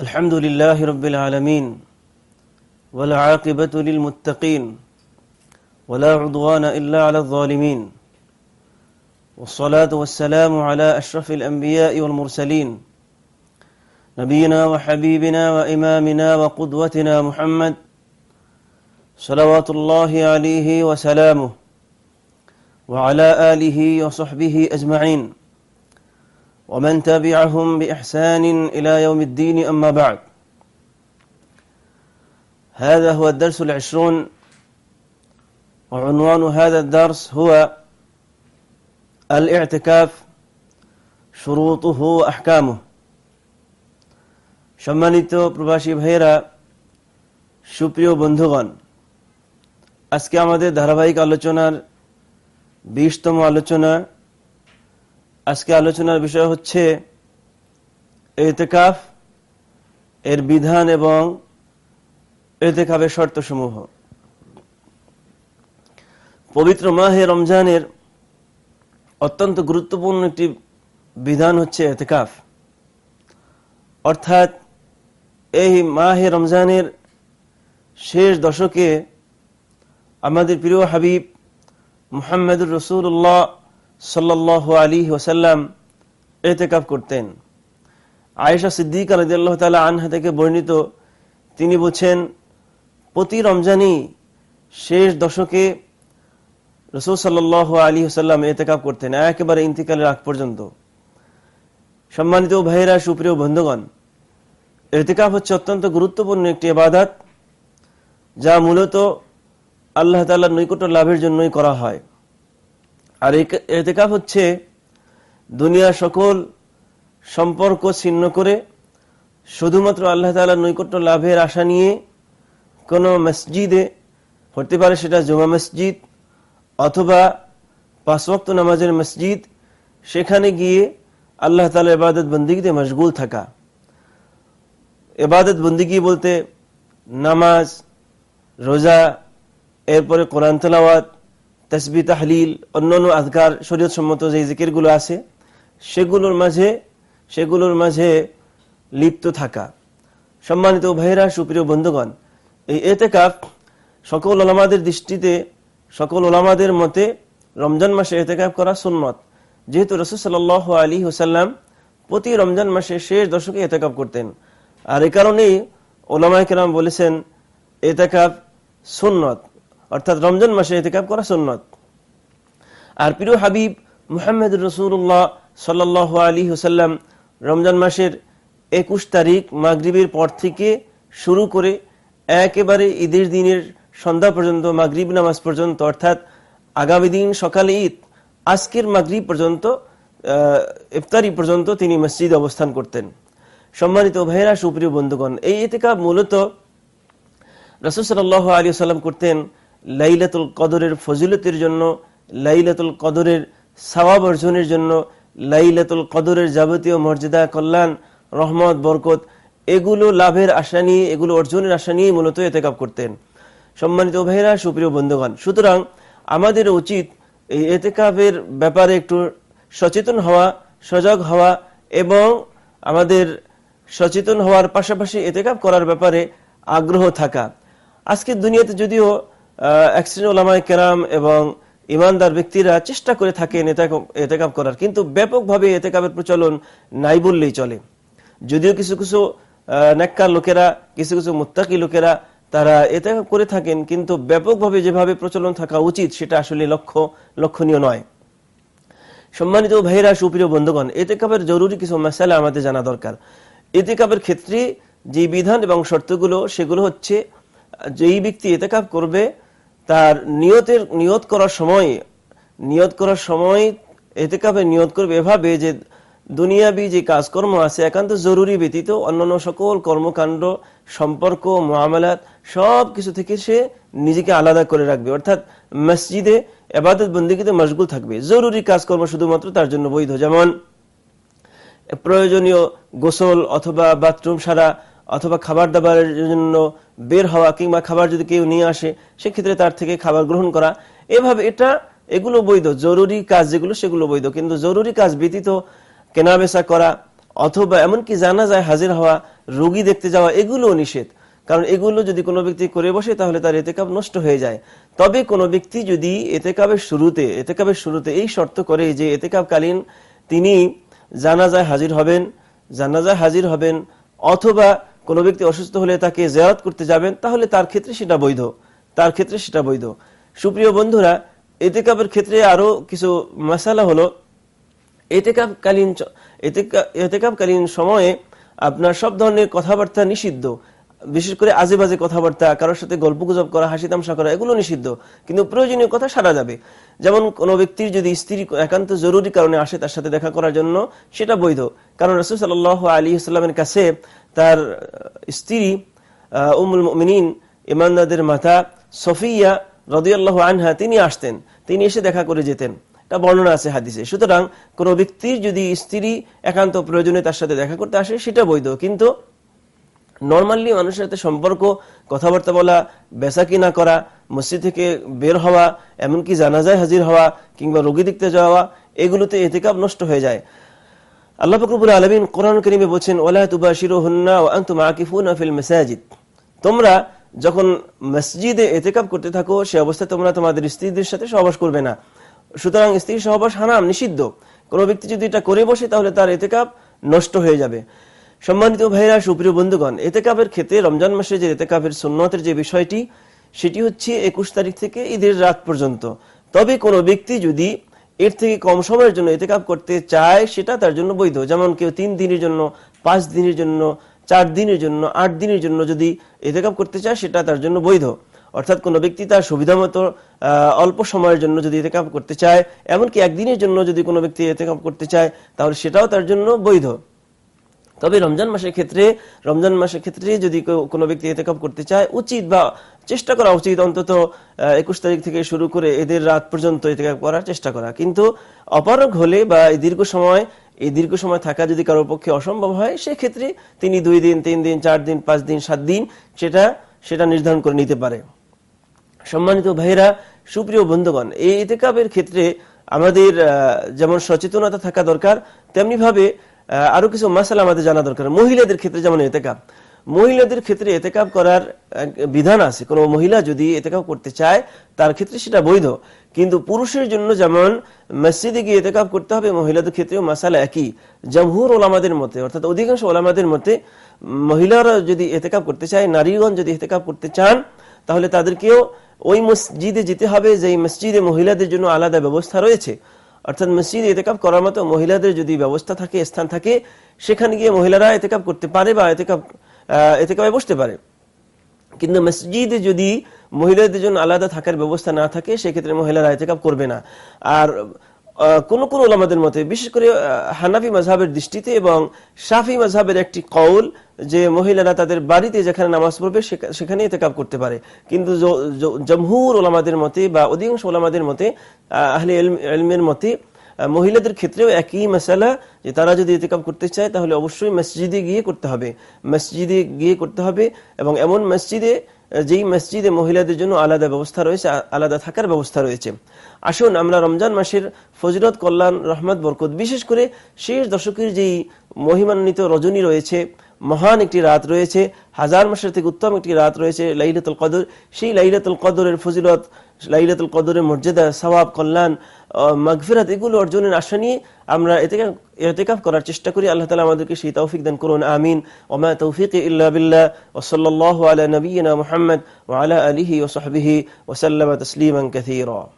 الحمد لله رب العالمين والعاقبة للمتقين ولا عضوان إلا على الظالمين والصلاة والسلام على أشرف الأنبياء والمرسلين نبينا وحبيبنا وإمامنا وقدوتنا محمد صلوات الله عليه وسلامه وعلى آله وصحبه أجمعين ومن تبعهم بإحسان إلى يوم الدين أما بعد هذا هو الدرس العشرون وعنوان هذا الدرس هو الاعتكاف شروطه وأحكامه সম্মানিত প্রবাসী ভাইয়েরা সুপ্রিয় বন্ধুগণ আজকে আমাদের ধারাবাহিক আলোচনার বিশতম আলোচনা আজকে আলোচনার বিষয় হচ্ছে এতেকাফ, এর বিধান এবং এতেকাফের শর্তসমূহ। পবিত্র মাহে রমজানের অত্যন্ত গুরুত্বপূর্ণ একটি বিধান হচ্ছে এতেকাফ। অর্থাৎ এই মাহে রমজানের শেষ দশকে আমাদের প্রিয় হাবিব মুহাম্মদুর রসুল্লাহ সাল্লাহ আলী ওসাল্লাম এতেকাফ করতেন। আয়েশা সিদ্দিক আল্লাহ তালা আনহা থেকে বর্ণিত, তিনি বলছেন, প্রতি রমজানই শেষ দশকে রসুল আলী এতেকাফ করতেন, একেবারে ইন্তিকালের আগ পর্যন্ত। সম্মানিত ভাইয়েরা, সুপ্রিয় বন্ধুগণ, এতেকাফ হচ্ছে অত্যন্ত গুরুত্বপূর্ণ একটি এবাদাত যা মূলত আল্লাহ তাল্লাহ নৈকট্য লাভের জন্যই করা হয়। আর এতেকাফ হচ্ছে দুনিয়ার সকল সম্পর্ক ছিন্ন করে শুধুমাত্র আল্লাহ তালা নৈকট্য লাভের আশা নিয়ে কোনো মসজিদে হতে পারে সেটা জমা মসজিদ অথবা পাঁচওয়াক্ত নামাজের মসজিদ, সেখানে গিয়ে আল্লাহ তালা এবাদত বন্দিগিতে মশগুল থাকা। এবাদত বন্দিগি বলতে নামাজ, রোজা, এরপরে কোরআন তলাওয়াত তসবি, তাহলিল, অন্যান্য আজকার শরীয়ত সম্মত যে জিকিরগুলো আছে, সেগুলোর মাঝে সেগুলোর মাঝে লিপ্ত থাকা। সম্মানিত ভাইরা সুপ্রিয় বন্ধুগণ, এই এতেকাফ সকল ওলামাদের দৃষ্টিতে, সকল ওলামাদের মতে রমজান মাসে এতেকাফ করা সুন্নত। যেহেতু রসুল সাল আলী হোসাল্লাম প্রতি রমজান মাসে শেষ দশকে এতেকাফ করতেন। আর এ কারণেই ওলামায় কেরাম বলেছেন, এতেকাফ সুন্নত। অর্থাৎ রমজান মাসে এতেকাব করা সুন্নত। আর প্রিয় হাবিব মুহাম্মদ রসুল্লাহ সাল আলী হুসাল্লাম রমজান মাসের একুশ তারিখ মাগরীবের পর থেকে শুরু করে একেবারে ঈদের দিনের সন্ধ্যা পর্যন্ত, মাগরীব নামাজ পর্যন্ত, অর্থাৎ আগামী দিন সকালে ঈদ, আজকের মাগরীব পর্যন্ত ইফতারি পর্যন্ত তিনি মসজিদ অবস্থান করতেন। সম্মানিত ভাইরা সুপ্রিয় বন্ধুগণ, এই এতেকাব মূলত রসুল সাল আলী সাল্লাম করতেন লাইলাতুল কদরের ফজিলতের জন্য, লাইলাতুল কদরের সওয়াব অর্জনের জন্য, লাইলাতুল কদরের যাবতীয় মর্যাদা, কল্যাণ, রহমত, বরকত, এগুলো লাভের আশা নিয়ে, এগুলো অর্জনের আশা নিয়ে মূলত এতেকাপ করতেন। সম্মানিত ভাইরা সুপ্রিয় বন্ধুগণ, সুতরাং আমাদের উচিত এই এতেকাপের ব্যাপারে একটু সচেতন হওয়া, সজাগ হওয়া এবং আমাদের সচেতন হওয়ার পাশাপাশি এতেকাপ করার ব্যাপারে আগ্রহ থাকা। আজকের দুনিয়াতে যদিও ওলামায় কেরাম এবং ইমানদার ব্যক্তিরা চেষ্টা করে থাকেন এতেকাব করার। কিন্তু ব্যাপকভাবে এতেকাবের প্রচলন নাই বললেই চলে। যদিও কিছু কিছু নেককার লোকেরা, কিছু কিছু মুত্তাকি লোকেরা তারা এতে করে থাকেন, কিন্তু ব্যাপকভাবে যেভাবে প্রচলন থাকা উচিত সেটা আসলে লক্ষ্য, লক্ষণীয় নয়। সম্মানিত ভাইরা সুপ্রিয় বন্ধুগণ, এতেকাবের জরুরি কিছু মশালা আমাদের জানা দরকার। এতেকাবের ক্ষেত্রে যে বিধান এবং শর্তগুলো, সেগুলো হচ্ছে, যেই ব্যক্তি এতেকাব করবে তার নিয়তের, নিয়ত করার সময়, নিয়ত করার সময় এতেকাবে নিয়ত করবে এভাবে যে দুনিয়াবি যে কাজকর্ম আছে একান্ত জরুরি ব্যতীত অন্যান্য সকল কর্মকাণ্ড, সম্পর্ক মহামালাত সব কিছু থেকে সে নিজেকে আলাদা করে রাখবে। অর্থাৎ মসজিদে এবাদত বন্দিগিতে মশগুল থাকবে। জরুরি কাজকর্ম শুধুমাত্র তার জন্য বৈধ। যেমন প্রয়োজনীয় গোসল অথবা বাথরুম সারা অথবা খাবার দাবারের জন্য বের হওয়া কিংবা খাবার যদি কেউ নিয়ে আসে, সেক্ষেত্রে তার থেকে খাবার গ্রহণ করা। এভাবে এটা, এগুলো বৈধ। জরুরি কাজ যেগুলো, সেগুলো বৈধ। কিন্তু জরুরি কাজ ব্যতীত কেনাবেচা করা অথবা এমনকি জানা যায় হাজির হওয়া, রোগী দেখতে যাওয়া, এগুলোও নিষেধ। কারণ এগুলো যদি কোনো ব্যক্তি করে বসে, তাহলে তার এতেকাব নষ্ট হয়ে যায়। তবে কোনো ব্যক্তি যদি এতেকাবের শুরুতে এতেকাবের শুরুতে এই শর্ত করে যে এতেকাবকালীন তিনি জানাজায় হাজির হবেন, জানাজায় হাজির হবেন, অথবা কোনো ব্যক্তি অসুস্থ হলে তাকে জেরাত করতে যাবেন, তাহলে তার ক্ষেত্রে সেটা বৈধ। তার ক্ষেত্রে সেটা বৈধ। সুপ্রিয় বন্ধুরা এতেকাবের ক্ষেত্রে আরও কিছু মশালা হলো। এতেকাবকালীন এতেকাবকালীন সময়ে আপনার সব ধরনের কথাবার্তা নিষিদ্ধ। বিশেষ করে আজে বাজে কথাবার্তা, কারোর সাথে গল্প গুজব করা হাসি তামসা করা, এগুলো নিষিদ্ধ। কিন্তু প্রয়োজনীয় কথা সারা যাবে। যেমন কোনো ব্যক্তির যদি স্ত্রী একান্ত জরুরি কারণে আসে তার সাথে দেখা করার জন্য, সেটা বৈধ। কারণ রসুল সাল আলী ইসলামের কাছে তার স্ত্রী উমুল মিনীন ইমানদাদের মাতা সফিয়া রদিয়াল্লাহ আনহা, তিনি আসতেন। তিনি এসে দেখা করে যেতেন। এটা বর্ণনা আছে হাদিসে। সুতরাং কোনো ব্যক্তির যদি স্ত্রী একান্ত প্রয়োজনে তার সাথে দেখা করতে আসে, সেটা বৈধ। কিন্তু নর্মালি মানুষের সাথে সম্পর্ক, কথাবার্তা বলা, বেচা কিনা করা, মসজিদ থেকে বের হওয়া, এমনকি জানাজায় হাজির হওয়া, কিংবা রোগী দেখতে যাওয়া, এগুলোতে এতেকাব নষ্ট হয়ে যায়। আল্লাহ ফকরবুল আলমিন কোরআন করিমে বলছেন ওলাহ তুবাশির হুন্না ও আন্তুম আকিফুনা ফিল তোমরা যখন মসজিদে এতেকাব করতে থাকো, সে অবস্থায় তোমরা তোমাদের স্ত্রীদের সাথে সহবাস করবে না। সুতরাং স্ত্রীর সহবাস হানাম নিষিদ্ধ। কোনো ব্যক্তি যদি এটা করে বসে, তাহলে তার এতেকাব নষ্ট হয়ে যাবে। সম্মানিত ভাইরা সুপ্রিয় বন্ধুগণ এতেকাবের ক্ষেত্রে রমজান মাসে যে এতেকাবের সুন্নতের যে বিষয়টি, সেটি হচ্ছে একুশ তারিখ থেকে ঈদের রাত পর্যন্ত। তবে কোনো ব্যক্তি যদি এর থেকে কম সময়ের জন্য এতেকাপ করতে চায় সেটা তার জন্য বৈধ। যেমন কেউ তিন দিনের জন্য, পাঁচ দিনের জন্য, চার দিনের জন্য, আট দিনের জন্য যদি এতেকাপ করতে চায় সেটা তার জন্য বৈধ। অর্থাৎ কোনো ব্যক্তি তার সুবিধা মতো অল্প সময়ের জন্য যদি এতেকাপ করতে চায়, এমনকি একদিনের জন্য যদি কোনো ব্যক্তি এতেকাপ করতে চায়, তাহলে সেটাও তার জন্য বৈধ। তবে রমজান মাসের ক্ষেত্রে, রমজান মাসের ক্ষেত্রে যদি কোনো ব্যক্তি এতেকাব করতে চায়, উচিত বা চেষ্টা করা উচিত অন্তত একুশ তারিখ থেকে শুরু করে এদের রাত পর্যন্ত এতেকাব করার চেষ্টা করা। কিন্তু অপারগ হলে বা এই দীর্ঘ সময়, এই দীর্ঘ সময় থাকা যদি কারোর পক্ষে অসম্ভব হয়, সেক্ষেত্রে তিনি দুই দিন, তিন দিন, চার দিন, পাঁচ দিন, সাত দিন সেটা সেটা নির্ধারণ করে নিতে পারে। সম্মানিত ভাইরা সুপ্রিয় বন্ধুগণ, এই এতেকাবের ক্ষেত্রে আমাদের যেমন সচেতনতা থাকা দরকার তেমনি ভাবে আরও কিছু মাসালা আমাদের জানা দরকার। মহিলাদের ক্ষেত্রে যেমন এতেকাব। মহিলাদের ক্ষেত্রে এতেকাব করার বিধান আছে। কোনো মহিলা যদি এতেকাব করতে চায়, তার ক্ষেত্রে সেটা বৈধ। কিন্তু পুরুষের জন্য যেমন মসজিদে গিয়ে এতেকাব করতে হবে, মহিলাদের ক্ষেত্রেও মাসালা একই। জমহুর ওলামাদের মতে, অর্থাৎ অধিকাংশ ওলামাদের মতে, মহিলারা যদি এতেকাব করতে চায়, নারীগণ যদি এতেকাব করতে চান, তাহলে তাদেরকেও ওই মসজিদে যেতে হবে যে মসজিদে মহিলাদের জন্য আলাদা ব্যবস্থা রয়েছে। অর্থাৎ মসজিদ এতেকাপ করার মতো মহিলাদের যদি ব্যবস্থা থাকে, স্থান থাকে, সেখানে গিয়ে মহিলারা এতেকাপ করতে পারে বা এতেকাপ এতেকাপে বসতে পারে। কিন্তু মসজিদে যদি মহিলাদের জন্য আলাদা থাকার ব্যবস্থা না থাকে, সেক্ষেত্রে মহিলারা এতেকাপ করবে না। আর কোন কোন ওলামাদের মতে, বিশেষ করে হানাফি মজাহের দৃষ্টিতে এবং সাফি মজাহের একটি কৌল যে মহিলারা তাদের বাড়িতে যেখানে নামাজ পড়বে সেখানে এতেকাপ করতে পারে। কিন্তু জমহুর ওলামাদের মতে বা অধিকাংশ ওলামাদের মতে আহলে এলমের মতে মহিলাদের ক্ষেত্রেও একই মশালা যে তারা যদি এতেকাপ করতে চায়, তাহলে অবশ্যই মসজিদে গিয়ে করতে হবে। মসজিদে গিয়ে করতে হবে এবং এমন মসজিদে যেই মসজিদে মহিলাদের জন্য আলাদা ব্যবস্থা রয়েছে আলাদা থাকার ব্যবস্থা রয়েছে। আসুন আমরা রমজান মাসের ফজরত কল্যাণ, রহমত, বরকত, বিশেষ করে শেষ দশকের যেই মহিমান্বিত রজনী রয়েছে, মহান একটি রাত রয়েছে, হাজার মাসের থেকে উত্তম একটি রাত রয়েছে, লাইলাতুল কদর। সেই লাইলাতুল কদরের ফজিলত, লাইলাতুল কদরের মর্যাদা সবাব কল্যাণ মাগফিরাত, এগুলো অর্জনের আশা নিয়ে আমরা এতেকাফ করার চেষ্টা করি। আল্লাহ তালা আমাদেরকে সেই তৌফিক দান করুন, আমিন। ওমা তৌফিক ইল্লা বিল্লাহ। ওসল্লাহ আলা নবীনা মোহাম্মদ ওয়ালা আলিহি ওসহবিহি ওসাল্লাম তসলিমান কাথীরা